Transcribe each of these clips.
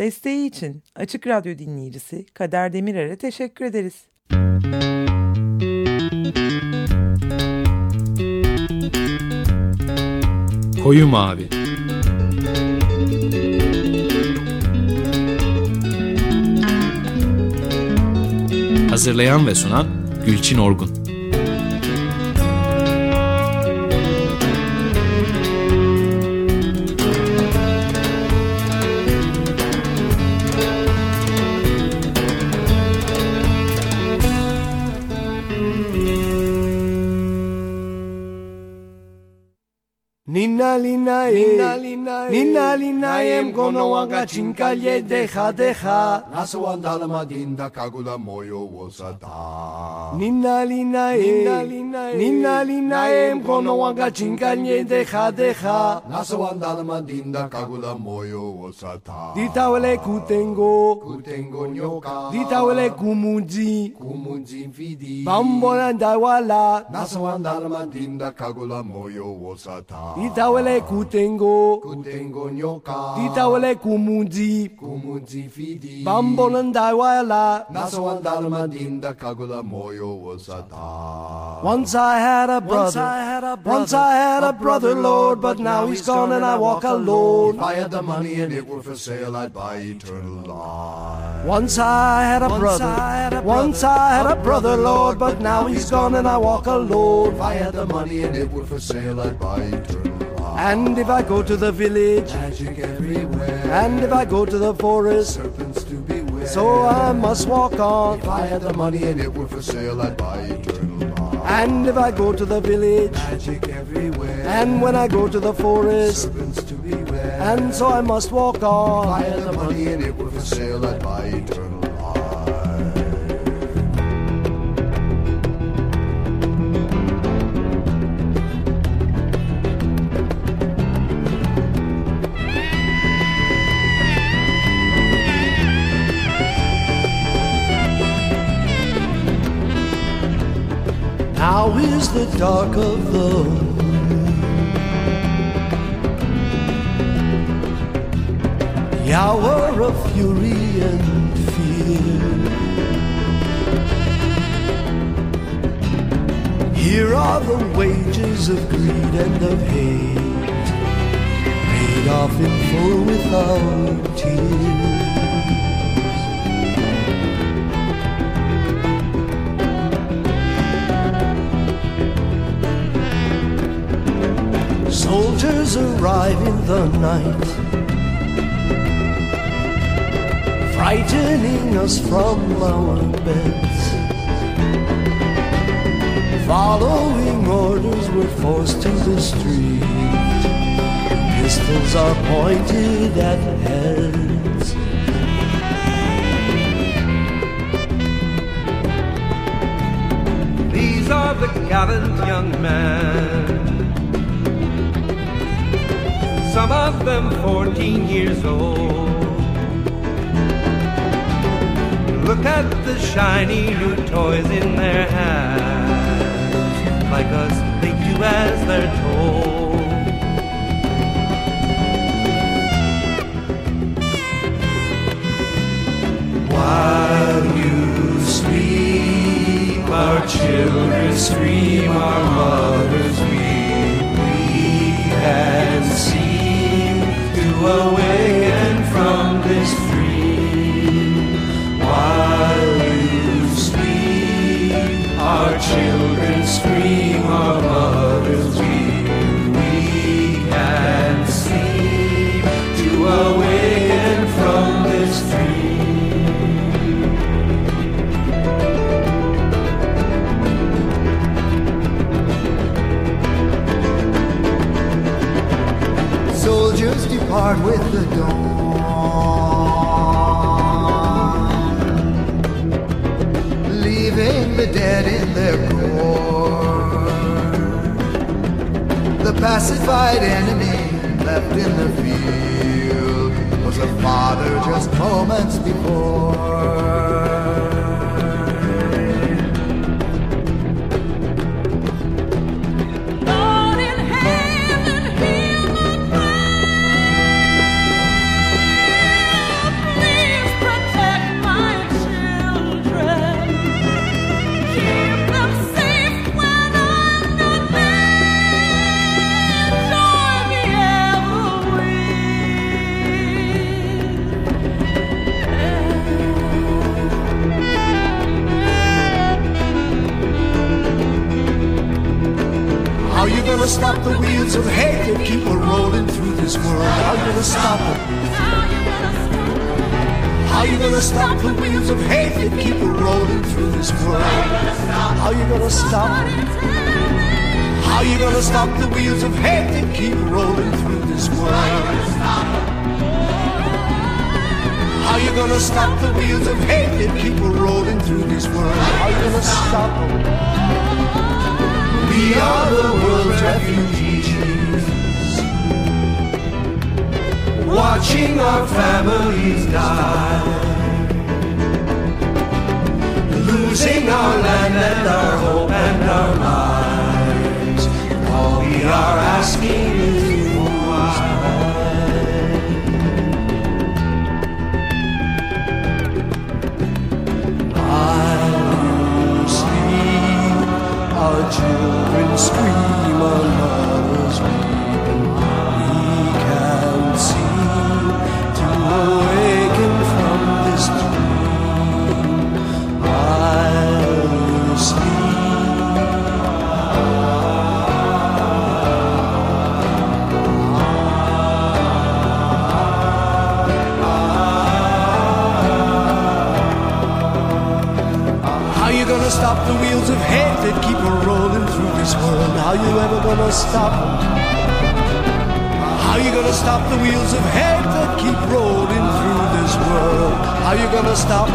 Desteği için Açık Radyo dinleyicisi Kader Demirer'e teşekkür ederiz. Koyu Mavi Hazırlayan ve sunan Gülçin Orgun lina e Kono wanga chinkaye deja deja. Nasu andala madinda kagula moyo wosata Nina lina e Nina lina e. Kono wanga chinkaye deja deja. Nasu andala madinda kagula moyo wosata Ditawele kutengo. Kutengo nyoka. Ditawele kumunji Kumunji mfidi. Bambona ndawala. Nasu andala madinda kagula moyo wosata Ditawele kutengo. Kutengo nyoka Ditawele kumunji Kumunji mfidi Bambona ndawala Nasu andala madinda kagula moyo wosata Once I had a brother, once I had a brother, Lord, but now he's gone and I walk alone. If I had the money and it were for sale, I'd buy eternal life. Once I had a brother, once I had a brother, Lord, but now he's gone and I walk alone. If I had the money and it were for sale, I'd buy eternal life. And if I go to the village, Magic everywhere, and if I go to the forest, serpents to beware. so I must walk on. If I had the money and it were for sale, I'd buy eternal life. And if I go to the village, Magic everywhere, and when I go to the forest, serpents to beware. and so I must walk if I on. had the money and it were for sale, I'd buy eternal The dark of moon, the hour of fury and fear. Here are the wages of greed and of hate, paid off in full without tears. Soldiers arrive in the night, frightening us from our beds. Following orders, we're forced to the street. Pistols are pointed at heads. These are the gallant young men. Some of them 14 years old. Look at the shiny new toys in their hands. Like us, they do as they're told. While you sleep, our children scream, our mothers pacified enemy left in the field was a father just moments before. Stop the wheels of hate that keep a rolling through this world? How you gonna stop them? How you gonna stop the wheels of hate that keep a rolling through this world? How you gonna stop them? How you gonna stop the wheels of hate that keep rolling through this world? How you gonna stop the wheels of hate that keep rolling through this world? How you gonna stop them? We are the world's refugees. Watching our families die. Losing our land and our hope and our lives. All we are asking is our children scream, our stop the wheels of hate that keep a rolling through this world? How you ever gonna stop? How you gonna stop the wheels of hate that keep rolling through this world? How you gonna stop?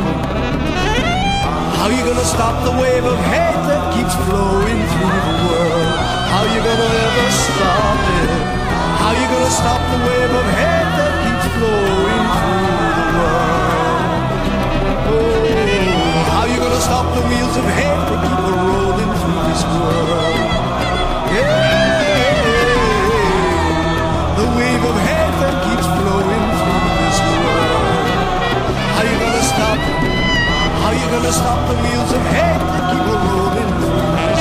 How you gonna stop the wave of hate that keeps flowing through the world? How you gonna ever stop it? How you gonna stop the wave of hate that keeps flowing Gonna stop the wheels of hate keep a rolling through this world? Yeah, the wave of hate keeps flowing through this world. How you gonna stop? How you gonna stop the wheels of hate that keep a rolling through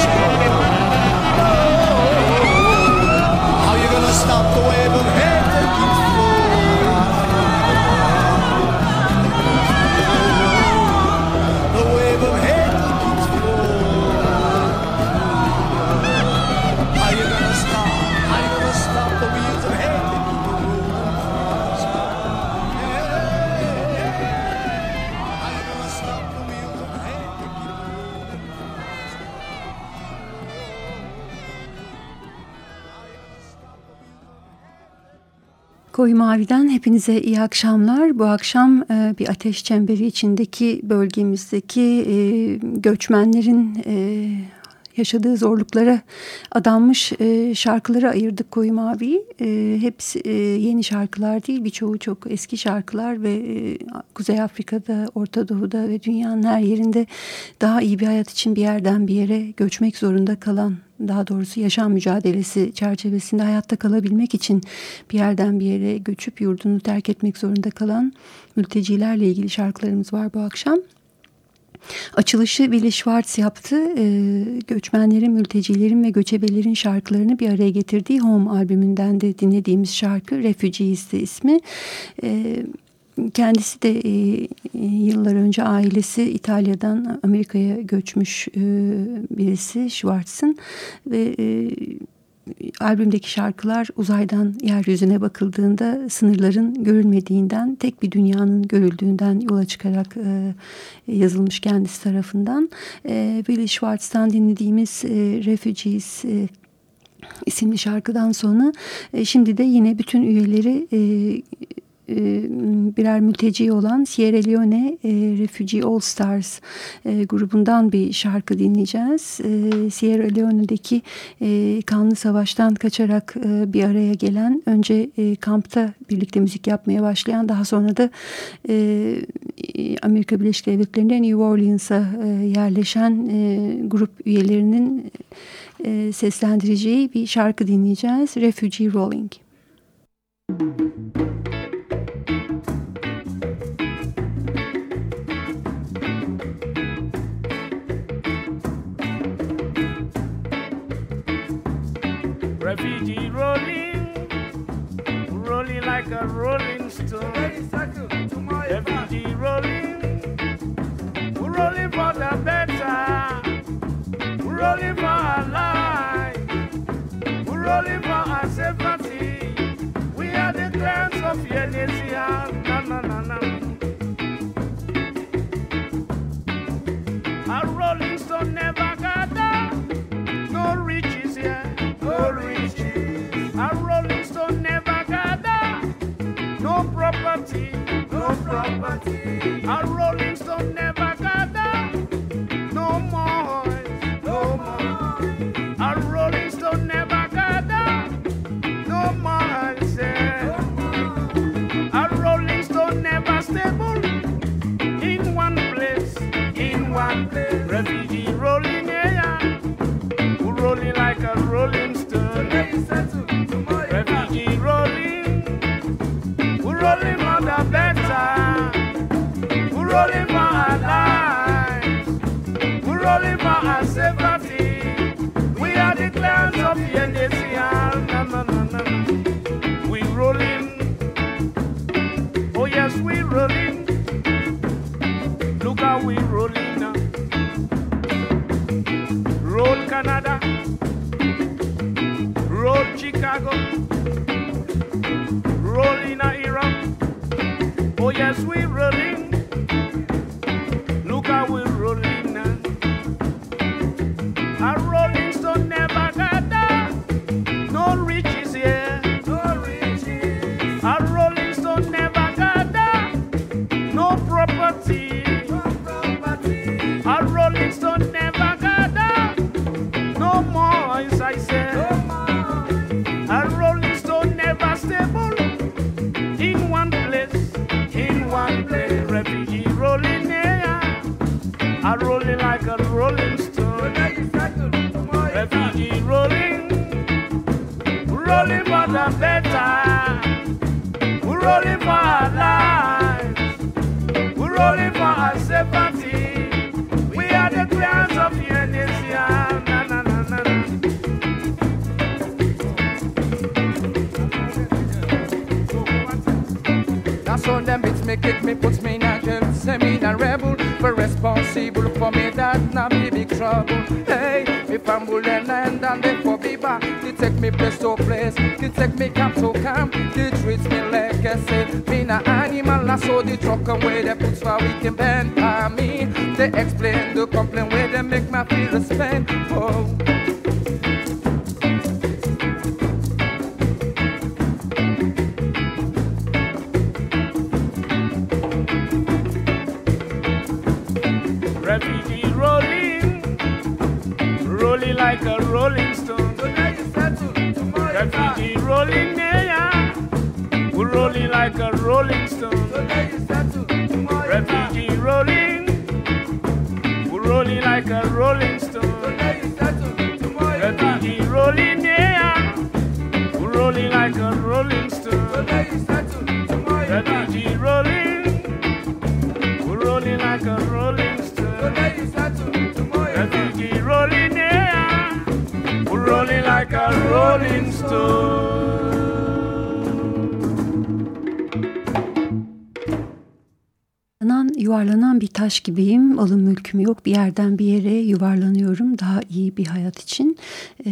Koyu Mavi'den hepinize iyi akşamlar. Bu akşam e, bir ateş çemberi içindeki bölgemizdeki e, göçmenlerin e, yaşadığı zorluklara adanmış e, şarkıları ayırdık Koyu Mavi'yi. E, hepsi e, yeni şarkılar değil, birçoğu çok eski şarkılar ve e, Kuzey Afrika'da, Orta Doğu'da ve dünyanın her yerinde daha iyi bir hayat için bir yerden bir yere göçmek zorunda kalan daha doğrusu yaşam mücadelesi çerçevesinde hayatta kalabilmek için bir yerden bir yere göçüp yurdunu terk etmek zorunda kalan mültecilerle ilgili şarkılarımız var bu akşam. Açılışı Willy Schwartz yaptı. Ee, göçmenlerin, mültecilerin ve göçebelerin şarkılarını bir araya getirdiği Home albümünden de dinlediğimiz şarkı Refugees'ti ismi. Ee, Kendisi de e, yıllar önce ailesi İtalya'dan Amerika'ya göçmüş e, birisi Schwartz'ın ve e, albümdeki şarkılar uzaydan yeryüzüne bakıldığında sınırların görülmediğinden tek bir dünyanın görüldüğünden yola çıkarak e, yazılmış kendisi tarafından. E, Willy Schwartz'tan dinlediğimiz e, Refugees e, isimli şarkıdan sonra e, şimdi de yine bütün üyeleri e, birer mülteci olan Sierra Leone e, Refugee All Stars e, grubundan bir şarkı dinleyeceğiz. E, Sierra Leone'deki e, kanlı savaştan kaçarak e, bir araya gelen, önce e, kampta birlikte müzik yapmaya başlayan, daha sonra da e, Amerika Birleşik Devletleri'nde New Orleans'a e, yerleşen e, grup üyelerinin e, seslendireceği bir şarkı dinleyeceğiz. Refugee Rolling. Refugee rolling, rolling like a rolling stone. Refugee rolling, rolling for the better, rolling for our life, rolling for our safety. We are the clans of Yenesia. Ah, na na na na. Rolling stone never Oh yes, take me place to place, they take me camp to camp. They treat me like I say, me na animal, I saw the truck away, they put for we can bend on ah, me. They explain the complaint where they make my feel. Oh. Refugee rolling, rolling like a rolling rolling like a rolling stone. Refugee rolling, we're rolling like a rolling stone. Refugee rolling there, we're rolling like a rolling stone. Refugee rolling, we're rolling like a rolling stone. Refugee rolling there, we're rolling like a rolling stone. Yuvarlanan, bir taş gibiyim. Alım mülküm yok. Bir yerden bir yere yuvarlanıyorum daha iyi bir hayat için. Ee,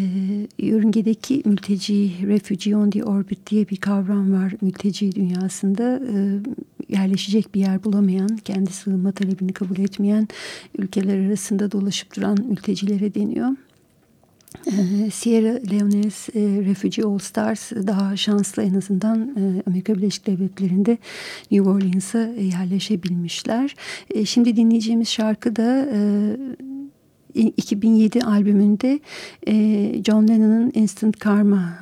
yörüngedeki mülteci, refugee on the orbit diye bir kavram var mülteci dünyasında. Ee, yerleşecek bir yer bulamayan, kendi sığınma talebini kabul etmeyen ülkeler arasında dolaşıp duran mültecilere deniyor. Sierra Leone's e, Refugee All Stars daha şanslı en azından e, Amerika Birleşik Devletleri'nde New Orleans'a yerleşebilmişler. E, şimdi dinleyeceğimiz şarkı da e, 2007 albümünde John Lennon'ın Instant Karma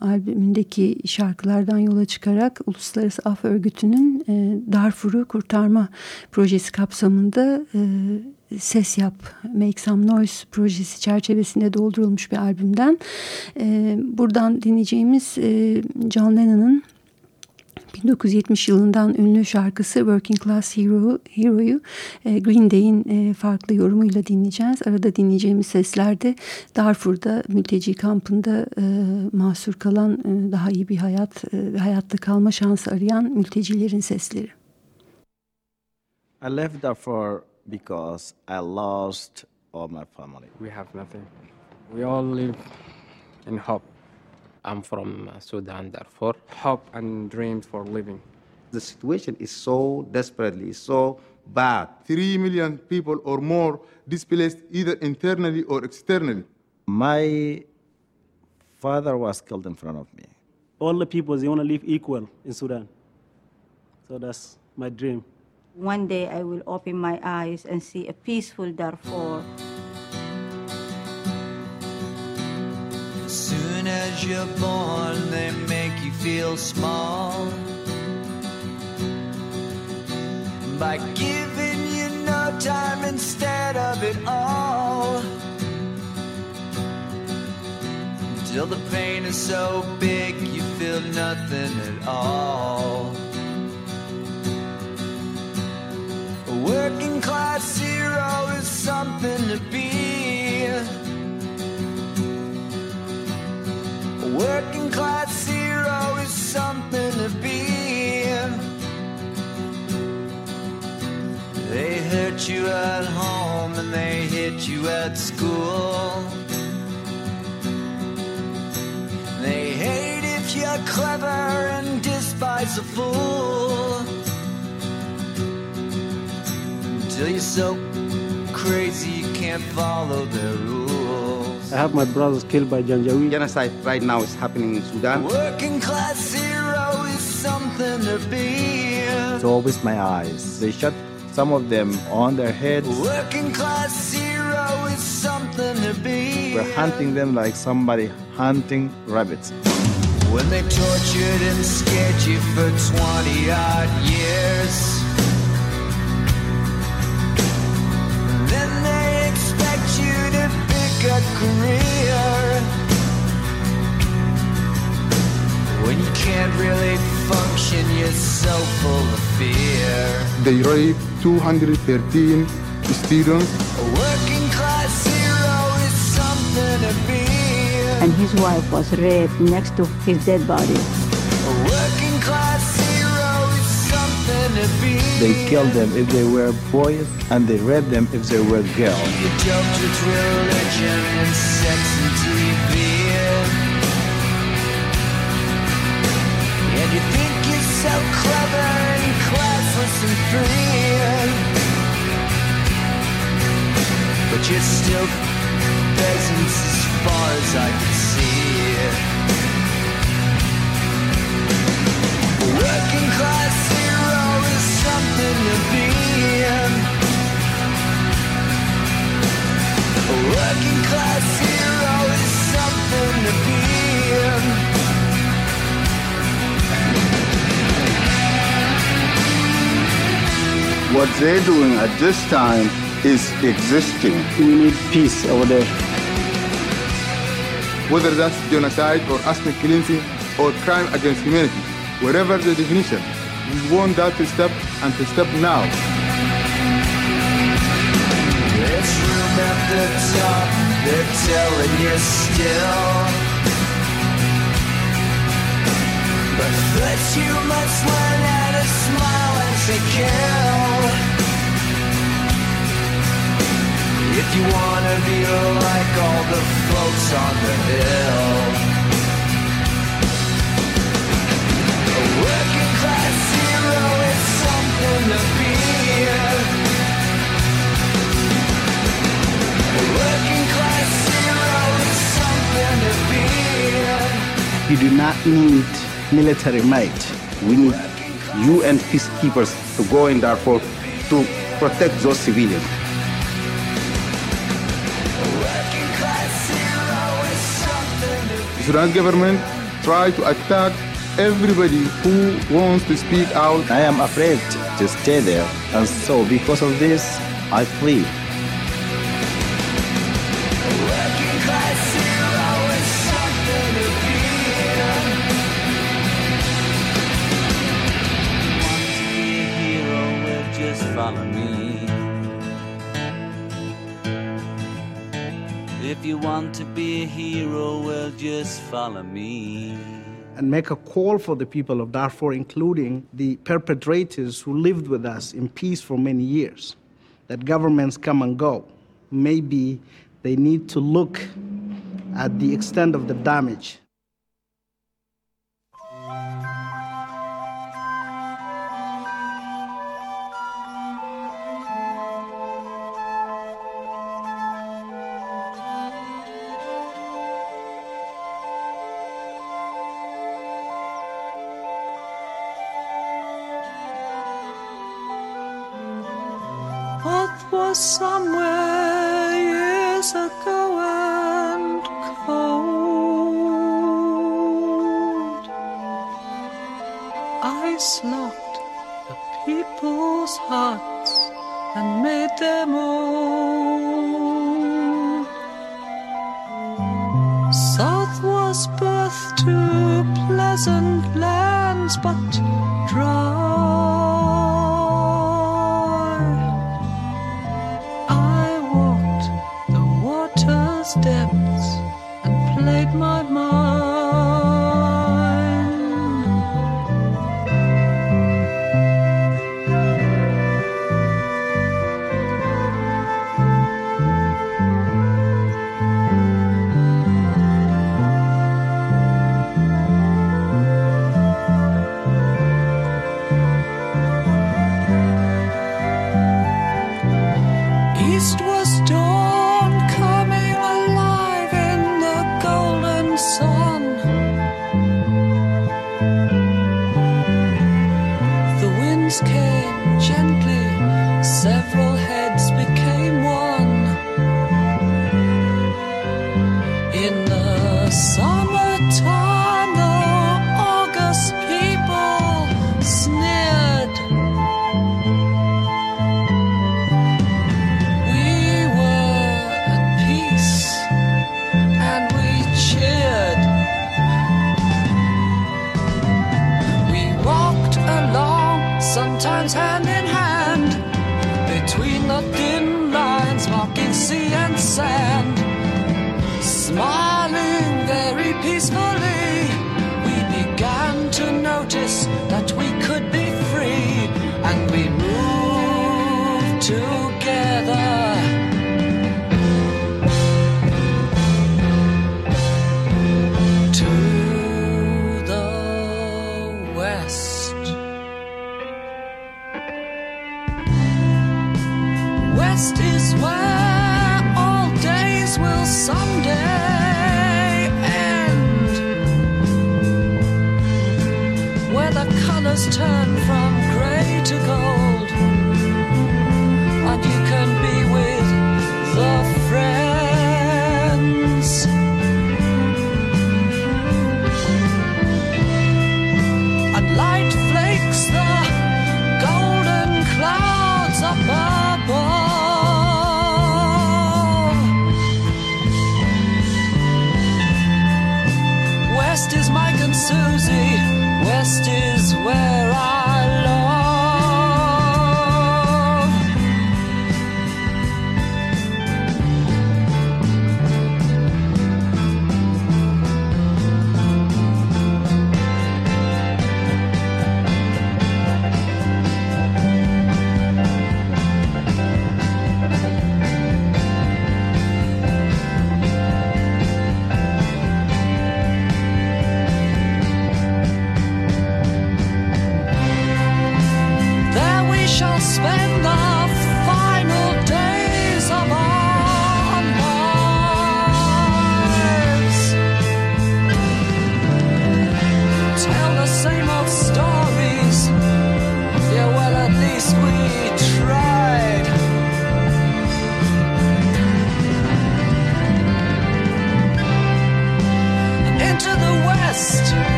albümündeki şarkılardan yola çıkarak Uluslararası Af Örgütü'nün Darfur'u kurtarma projesi kapsamında Ses Yap, Make Some Noise projesi çerçevesinde doldurulmuş bir albümden. E, buradan dinleyeceğimiz e, John Lennon'ın 1970 yılından ünlü şarkısı Working Class Hero, Hero'yu e, Green Day'in e, farklı yorumuyla dinleyeceğiz. Arada dinleyeceğimiz seslerde Darfur'da mülteci kampında mahsur kalan daha iyi bir hayat e, hayatta kalma şansı arayan mültecilerin sesleri. I left Darfur because I lost all my family. We have nothing. We all live in hope. I'm from uh, Sudan, Darfur. Hope and dreams for living. The situation is so desperately, so bad. Three million people or more displaced either internally or externally. My father was killed in front of me. All the people, they want to live equal in Sudan. So that's my dream. One day I will open my eyes and see a peaceful Darfur. As soon as you're born, they make you feel small by giving you no time instead of it all. Till the pain is so big you feel nothing at all. Working class hero is something to be. Working class hero is something to be. They hurt you at home and they hit you at school. They hate if you're clever and despise a fool. Until you're so crazy you can't follow their rules. I have my brothers killed by Janjaweed. Genocide right now is happening in Sudan. Working class hero is something to be. It's always my eyes. They shot some of them on their heads. Working class hero is something to be. We're hunting them like somebody hunting rabbits. When they tortured and scared you for 20 odd years. Career. When you can't really function, you're so full of fear. They raped 213 students. A working class hero is something to be. And his wife was raped next to his dead body. They killed them if they were boys and they raped them if they were girls. You joked with religion and sex and TV. And you think you're so clever and classless and free. But you're still peasants as far as I can see. Working class something to be. A working class hero is something to be. What they're doing at this time is existing. We need peace over there. Whether that's genocide or ethnic cleansing or crime against humanity, whatever the definition, we want that to stop and to stop now. There's room at the top, they're telling you still. But you must learn how to smile and say kill. If you wanna be like all the folks on the hill. Working You do not need military might. We need UN peacekeepers to go in Darfur to protect those civilians. The Sudan government try to attack everybody who wants to speak out. I am afraid to stay there, and so because of this, I flee. Working class hero is something to be. Want to be a hero? Well, just follow me. If you want to be a hero, well, just follow me. And make a call for the people of Darfur, including the perpetrators who lived with us in peace for many years. That governments come and go. Maybe they need to look at the extent of the damage. somewhere years ago and cold. I slopped the people's hearts and made them old. South was birth to pleasant lands, but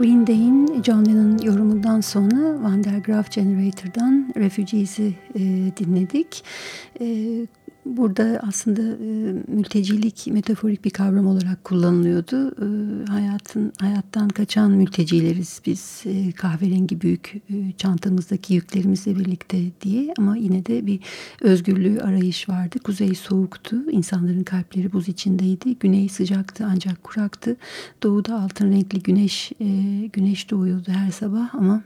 Green Day'in John Lennon yorumundan sonra Van der Graaf Generator'dan Refugees'i e, dinledik. E, burada aslında e, mültecilik metaforik bir kavram olarak kullanılıyordu. E, hayatın hayattan kaçan mültecileriz biz e, kahverengi büyük e, çantamızdaki yüklerimizle birlikte diye ama yine de bir özgürlüğü arayış vardı. Kuzey soğuktu, insanların kalpleri buz içindeydi. Güney sıcaktı ancak kuraktı. Doğuda altın renkli güneş e, güneş doğuyordu her sabah ama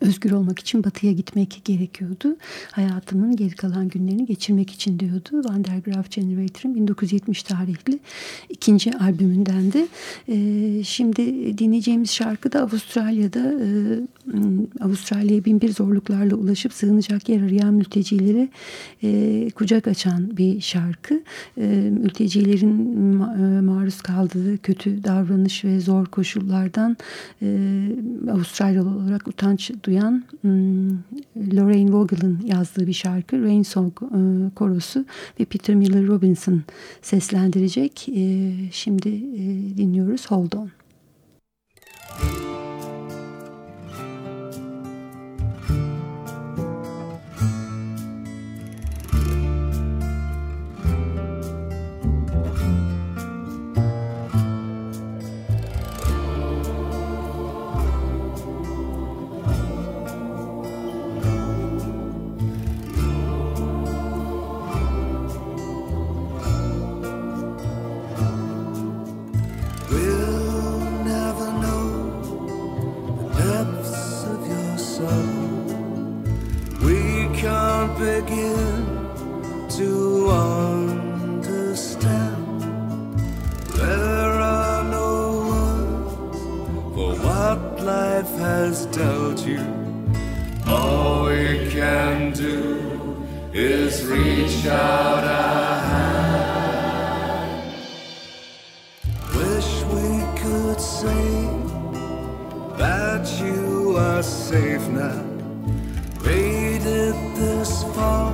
özgür olmak için batıya gitmek gerekiyordu. Hayatımın geri kalan günlerini geçirmek için diyordu. Van der Graaf Generator'ın 1970 tarihli ikinci albümünden de. E, şimdi dinleyeceğimiz şarkı da Avustralya'da e, Avustralya'ya bin bir zorluklarla ulaşıp sığınacak yer arayan mültecilere e, kucak açan bir şarkı. E, mültecilerin ma e, maruz kaldığı kötü davranış ve zor koşullardan e, Avustralyalı olarak utanç duyan Lorraine Vogel'ın yazdığı bir şarkı Rain Song korosu ve Peter Miller Robinson seslendirecek. Şimdi dinliyoruz Hold On. We'll soul. We can't begin to understand. There are no words for what life has dealt you. All we can do is reach out a hand. Are safe now. It this far,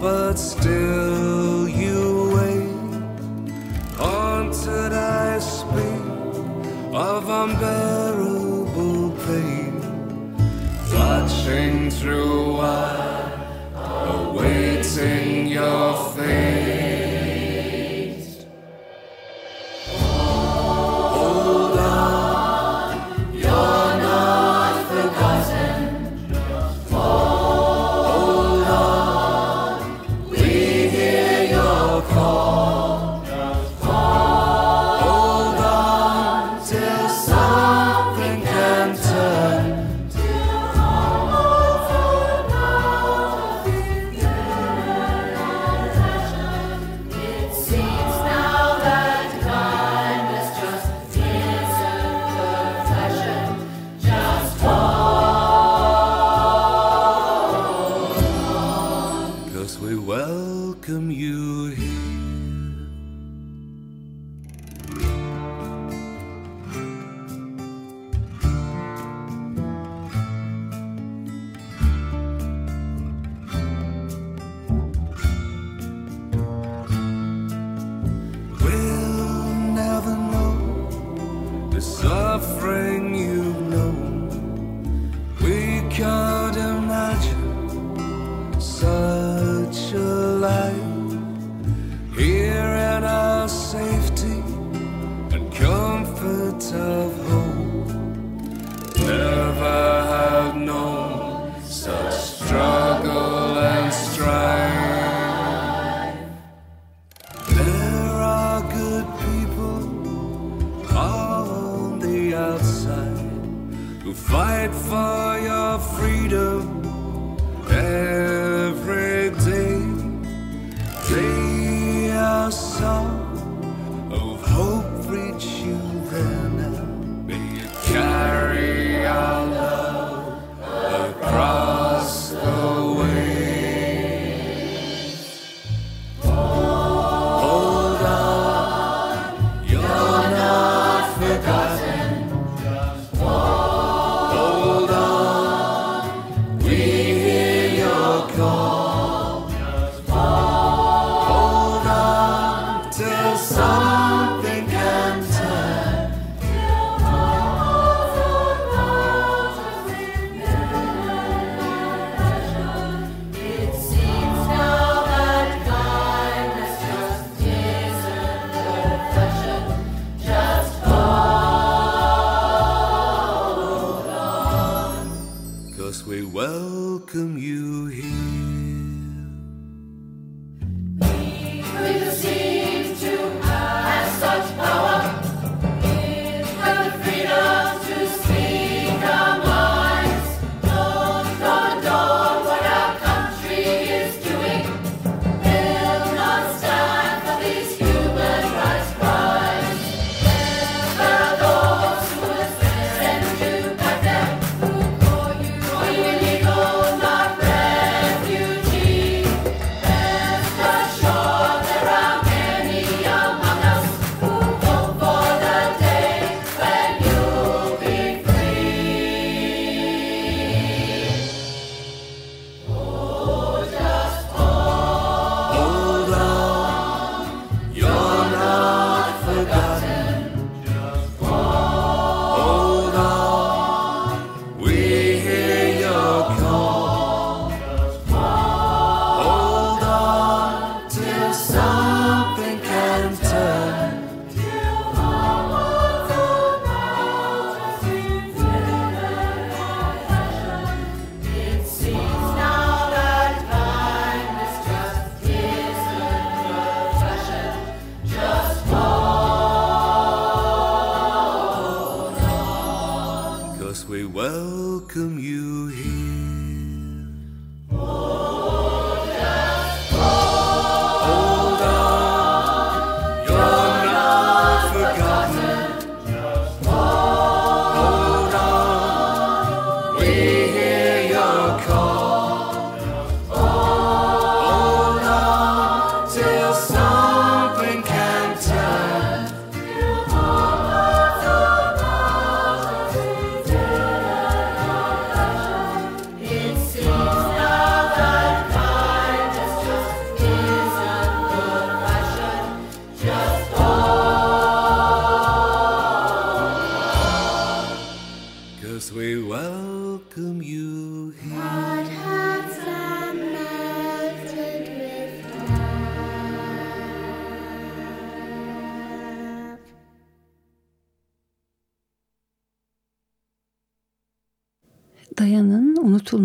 but still you wait. Haunted I speak of unbearable pain, watching through wide, awaiting your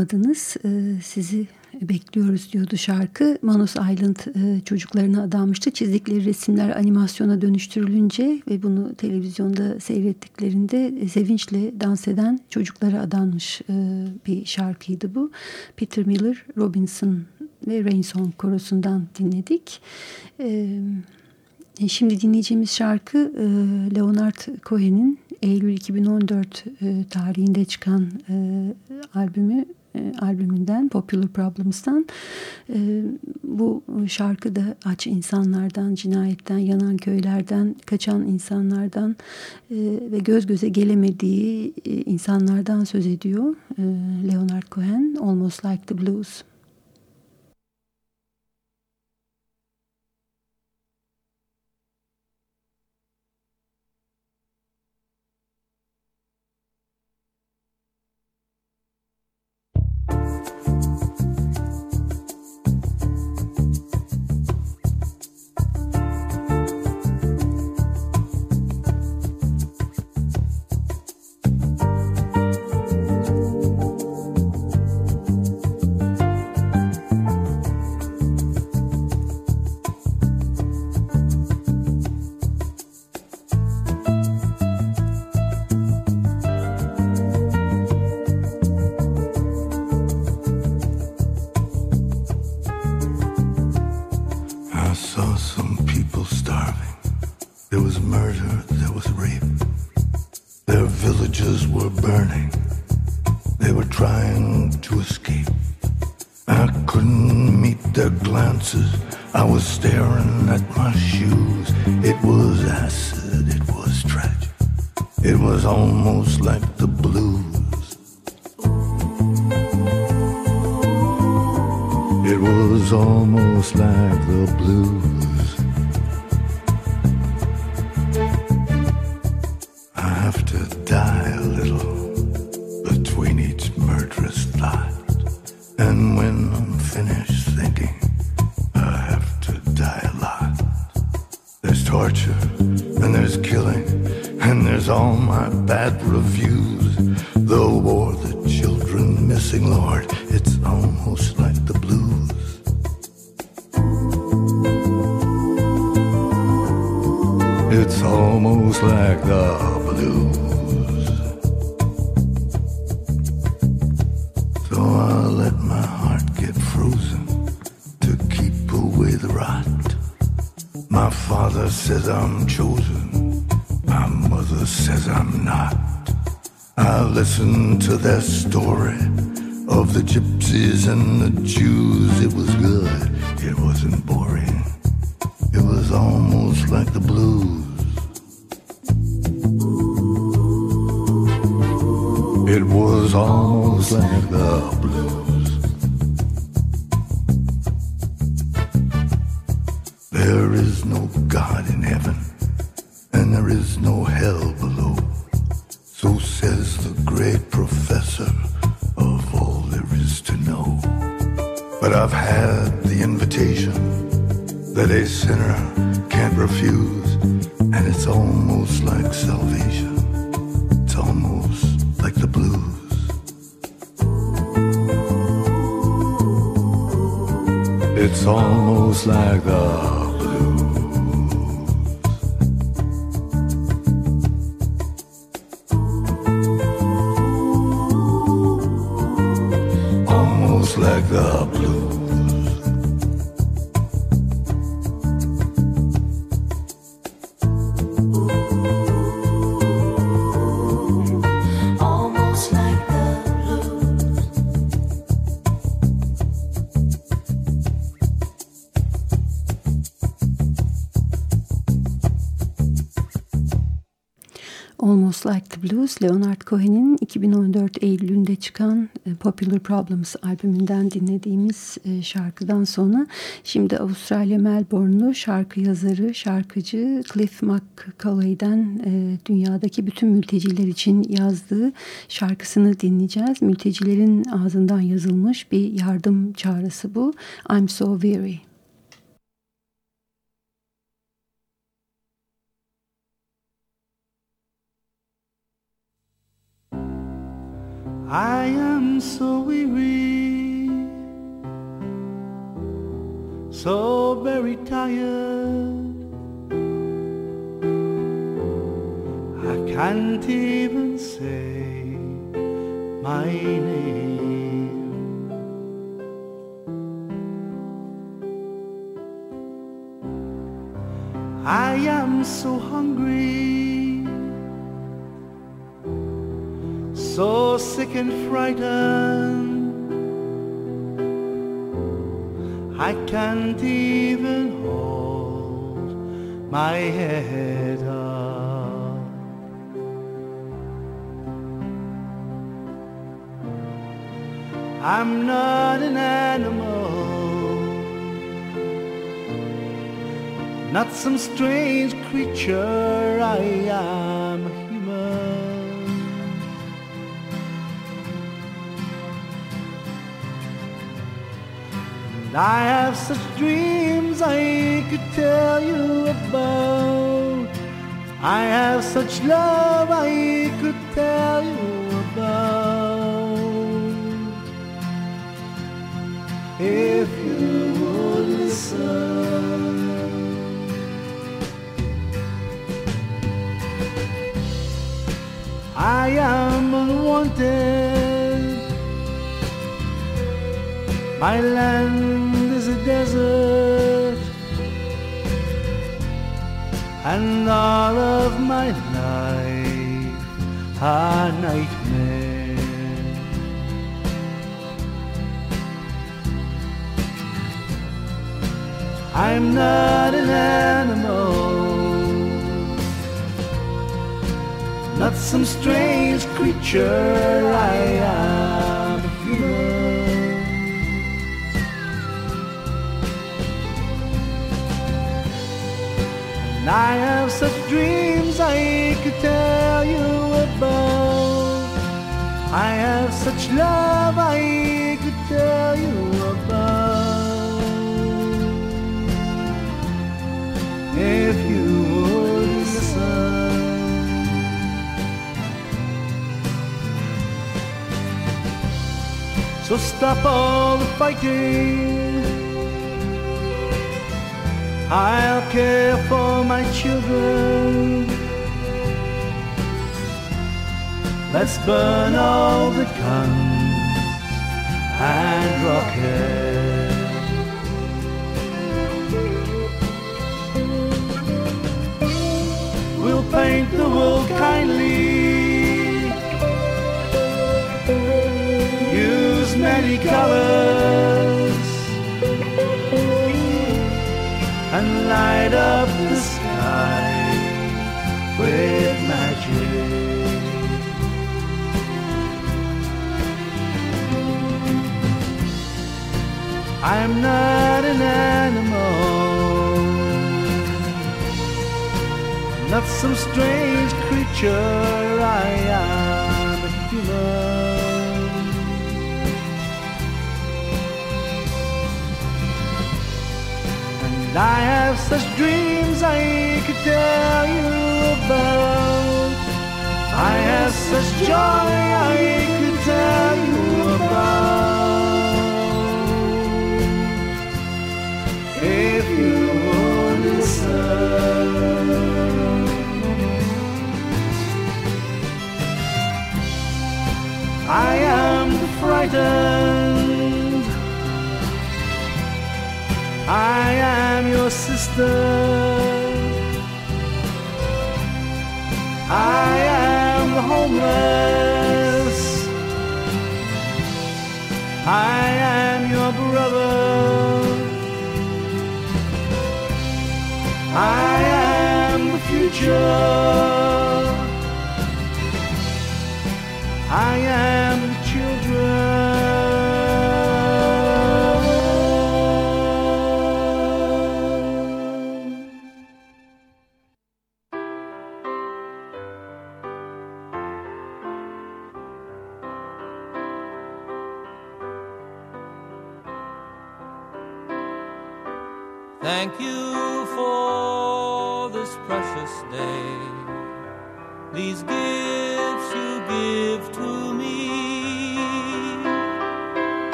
unutulmadınız, e, sizi bekliyoruz diyordu şarkı. Manus Island e, çocuklarına adanmıştı. Çizdikleri resimler animasyona dönüştürülünce ve bunu televizyonda seyrettiklerinde e, sevinçle dans eden çocuklara adanmış e, bir şarkıydı bu. Peter Miller, Robinson ve Rainsong korosundan dinledik. E, Şimdi dinleyeceğimiz şarkı e, Leonard Cohen'in Eylül 2014 e, tarihinde çıkan e, albümü albümünden Popular Problems'tan bu şarkı da aç insanlardan, cinayetten, yanan köylerden, kaçan insanlardan ve göz göze gelemediği insanlardan söz ediyor. Leonard Cohen, Almost Like the Blues. Saw some people starving. There was murder, there was rape. Their villages were burning. They were trying to escape. I couldn't meet their glances. I was staring at my shoes. So says the great professor of all there is to know. But I've had the invitation that a sinner can't refuse, and it's almost like salvation. It's almost like the blues. It's almost like the Popular Problems albümünden dinlediğimiz e, şarkıdan sonra şimdi Avustralya Melbourne'lu şarkı yazarı, şarkıcı Cliff McCauley'den e, dünyadaki bütün mülteciler için yazdığı şarkısını dinleyeceğiz. Mültecilerin ağzından yazılmış bir yardım çağrısı bu. I'm So Weary. I am so weary, so very tired. I can't even say my name. I am so hungry, so sick and frightened. I can't even hold my head up. I'm not an animal, not some strange creature. I am And I have such dreams I could tell you about. I have such love I could tell you about. If you would listen. I am unwanted. My land is a desert, and all of my life a nightmare. I'm not an animal, not some strange creature. I am I have such dreams I could tell you about. I have such love I could tell you about. If you would listen. So stop all the fighting. I'll care for my children. Let's burn all the guns and rockets. We'll paint the world kindly. Use many colors light up the sky with magic. I'm not an animal, not some strange creature. I am And I have such dreams I could tell you about. I have such joy I could tell you about. If you would listen. I am frightened. I am your sister.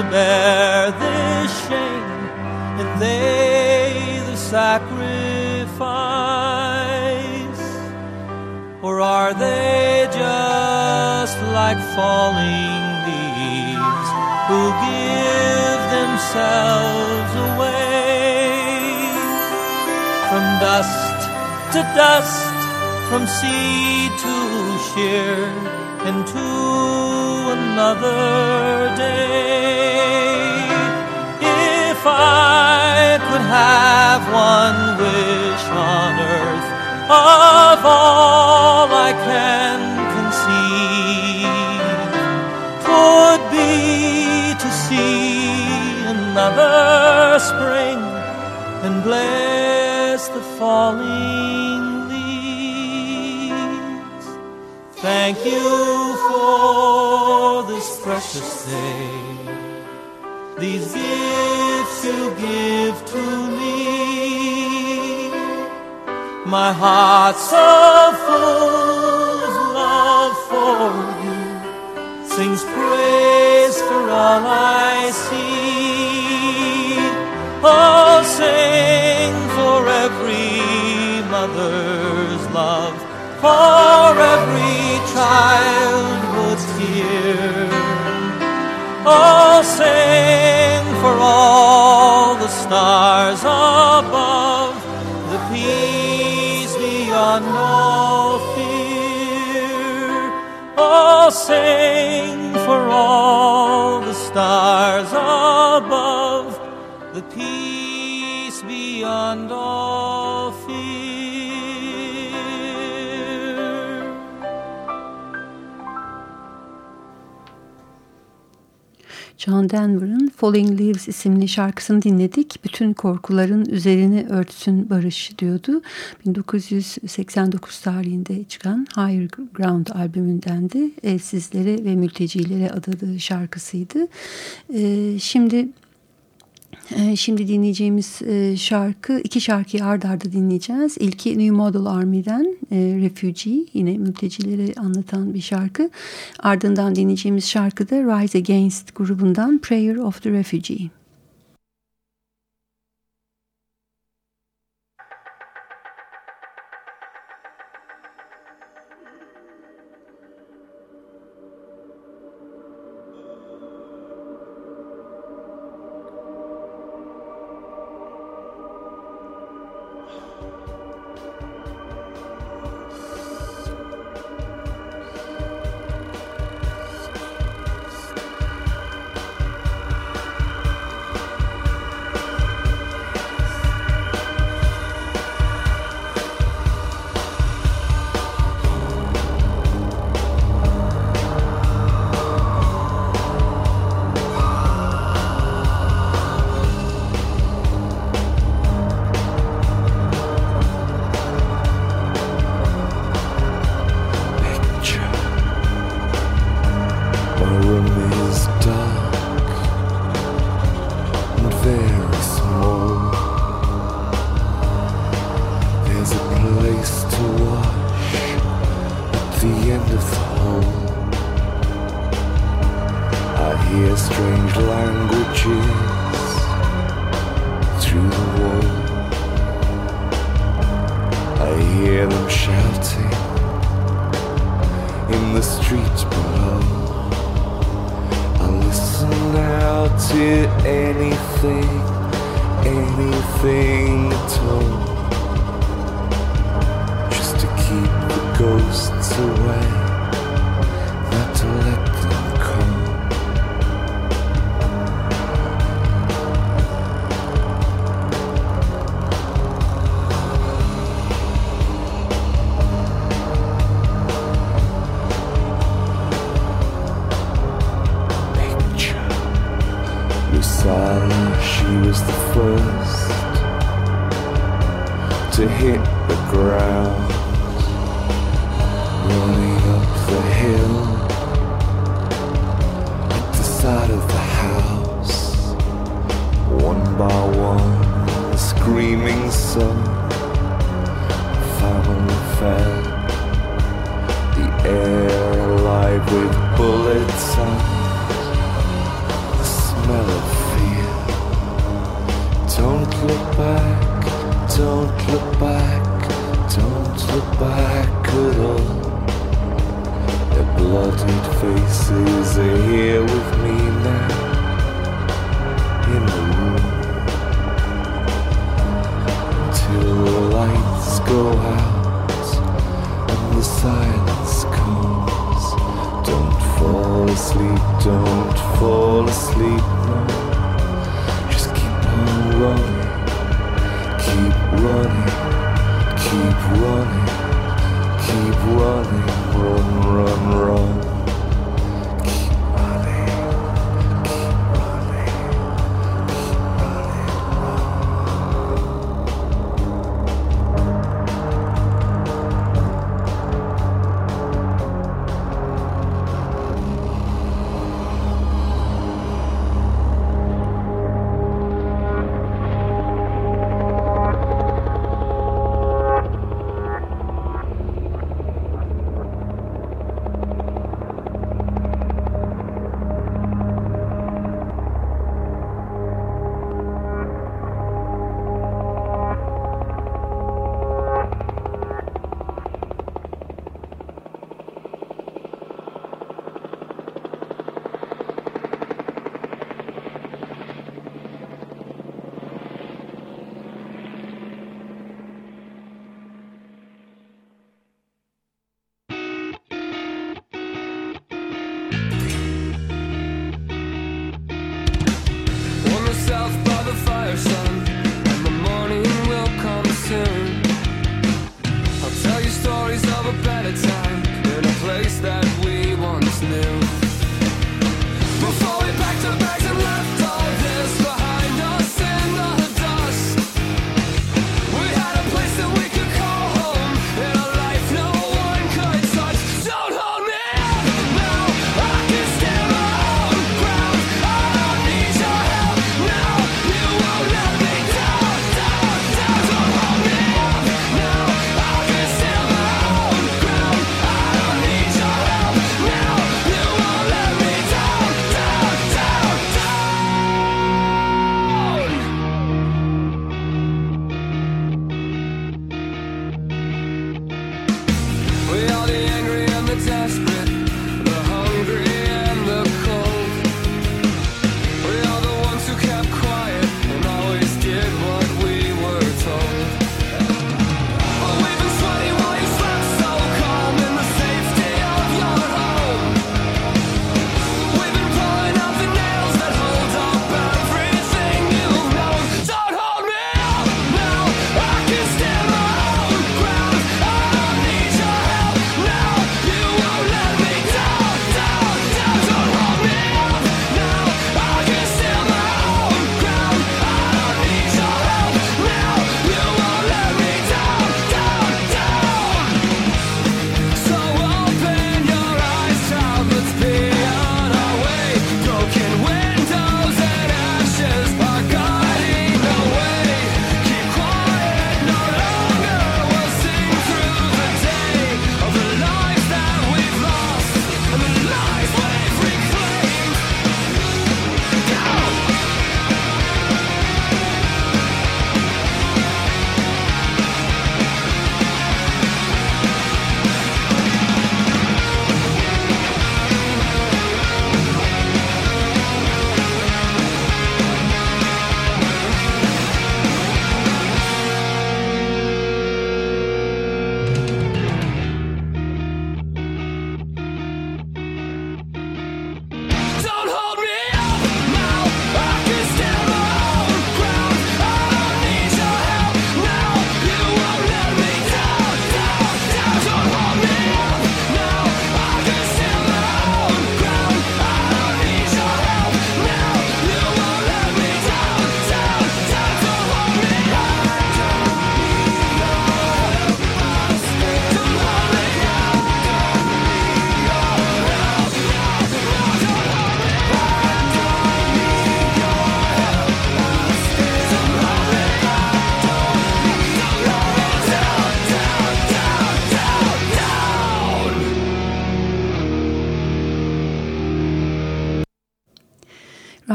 To bear this shame and they the sacrifice? Or are they just like falling leaves who give themselves away from dust to dust, from sea to sheer, into another day? If I could have one wish on earth of all I can conceive, would be to see another spring and bless the falling Thank you for this precious day, these gifts you give to me. My heart so full of love for you sings praise for all I see. Oh, sing for every mother's love, for every childhood's tear. Oh, sing for all the stars above, the peace beyond all fear. Oh, sing for all the stars above, the peace beyond all John Denver'ın Falling Leaves isimli şarkısını dinledik. Bütün korkuların üzerini örtsün barış diyordu. 1989 tarihinde çıkan Higher Ground albümündendi. Evsizlere ve mültecilere adadığı şarkısıydı. Ee, şimdi e, Şimdi dinleyeceğimiz e, şarkı, iki şarkıyı ard arda dinleyeceğiz. İlki New Model Army'den e, Refugee, yine mültecileri anlatan bir şarkı. Ardından dinleyeceğimiz şarkı da Rise Against grubundan Prayer of the Refugee. At of hall. I hear strange languages through the wall. I hear them shouting in the streets below. I listen now to anything, anything at all. Ghosts away, fall asleep. Just keep on running, keep running, keep running, keep running, run, run, run.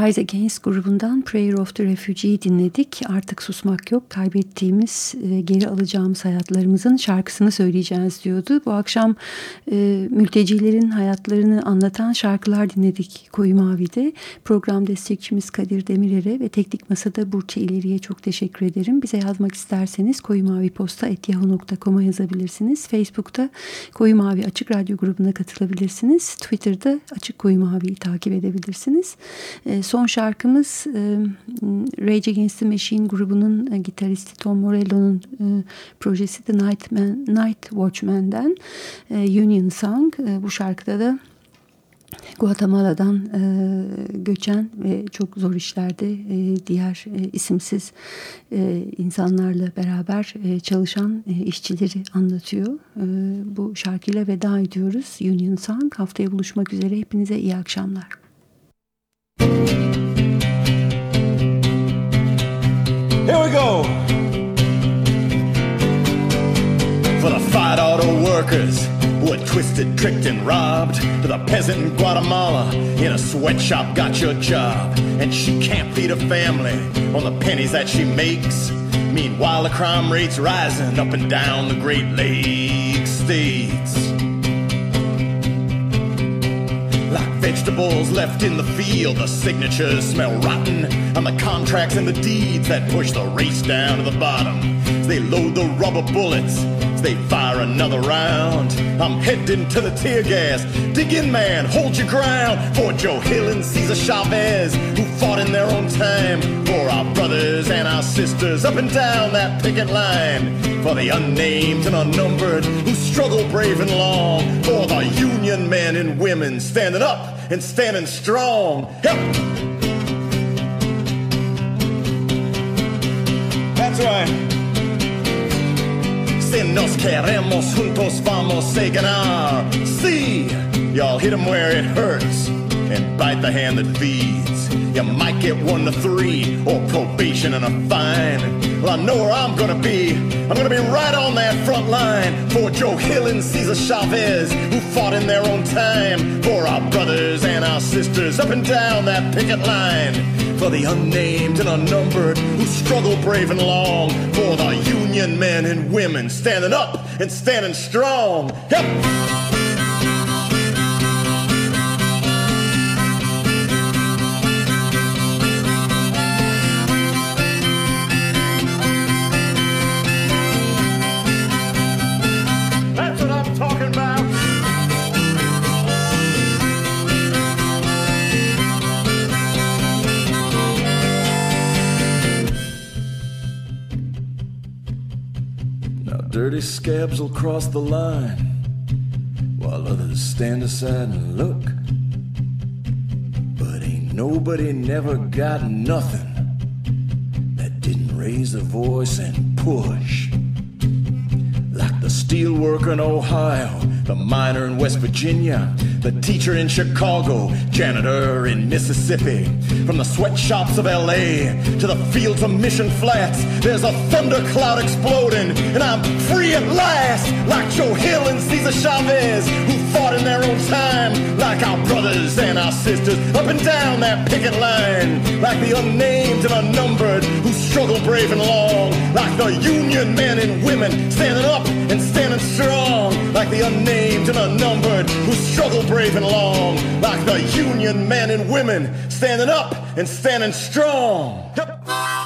Rise Against grubundan Prayer of the Refugee'yi dinledik. Artık susmak yok. Kaybettiğimiz, e, geri alacağımız hayatlarımızın şarkısını söyleyeceğiz diyordu. Bu akşam e, mültecilerin hayatlarını anlatan şarkılar dinledik Koyu Mavi'de. Program destekçimiz Kadir Demirer'e ve Teknik Masa'da Burçe İleri'ye çok teşekkür ederim. Bize yazmak isterseniz koyumaviposta.yahoo.com'a yazabilirsiniz. Facebook'ta Koyu Mavi Açık Radyo grubuna katılabilirsiniz. Twitter'da Açık Koyu Mavi'yi takip edebilirsiniz. E, son şarkımız e, Rage Against the Machine grubunun e, gitaristi Tom Morello'nun e, projesi The Night, Man, Night Watchman'den e, Union Song. E, bu şarkıda da Guatemala'dan e, göçen ve çok zor işlerde e, diğer e, isimsiz e, insanlarla beraber e, çalışan e, işçileri anlatıyor. E, bu şarkıyla veda ediyoruz. Union Song. Haftaya buluşmak üzere. Hepinize iyi akşamlar. Here we go. For the Flint auto workers who are twisted, tricked, and robbed. To the peasant in Guatemala in a sweatshop got your job. And she can't feed her family on the pennies that she makes. Meanwhile, the crime rate's rising up and down the Great Lakes states. Vegetables left in the field, the signatures smell rotten. On the contracts and the deeds that push the race down to the bottom. As they load the rubber bullets, as they fire another round. I'm heading to the tear gas. Dig in, man, hold your ground. For Joe Hill and Cesar Chavez, who fought in their own time. For our brothers and our sisters up and down that picket line. For the unnamed and unnumbered who struggle brave and long. For the union men and women standing up and standing strong. Help! That's right. Si nos queremos juntos vamos a ganar. See, y'all hit 'em where it hurts and bite the hand that feeds. You might get one to three or probation and a fine. Well, I know where I'm gonna be. I'm gonna be right on that front line for Joe Hill and Cesar Chavez, who fought in their own time for our brothers and our sisters up and down that picket line. For the unnamed and unnumbered who struggle brave and long. For the union men and women standing up and standing strong. Yep. Dirty scabs will cross the line while others stand aside and look. But ain't nobody never got nothing that didn't raise a voice and push. Like the steelworker in Ohio, the miner in West Virginia, the teacher in Chicago, janitor in Mississippi. From the sweatshops of LA to the fields of Mission Flats, there's a thundercloud exploding, and I'm free at last, like Joe Hill and Cesar Chavez, who fought in their own time, like our brothers and our sisters, up and down that picket line, like the unnamed and unnumbered, who struggle brave and long, like the union men and women standing up and standing strong, like the unnamed and unnumbered, who struggle brave and long, like the union men and women standing up and standing strong. Yep.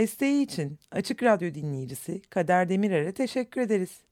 Desteği için Açık Radyo dinleyicisi Kader Demirer'e teşekkür ederiz.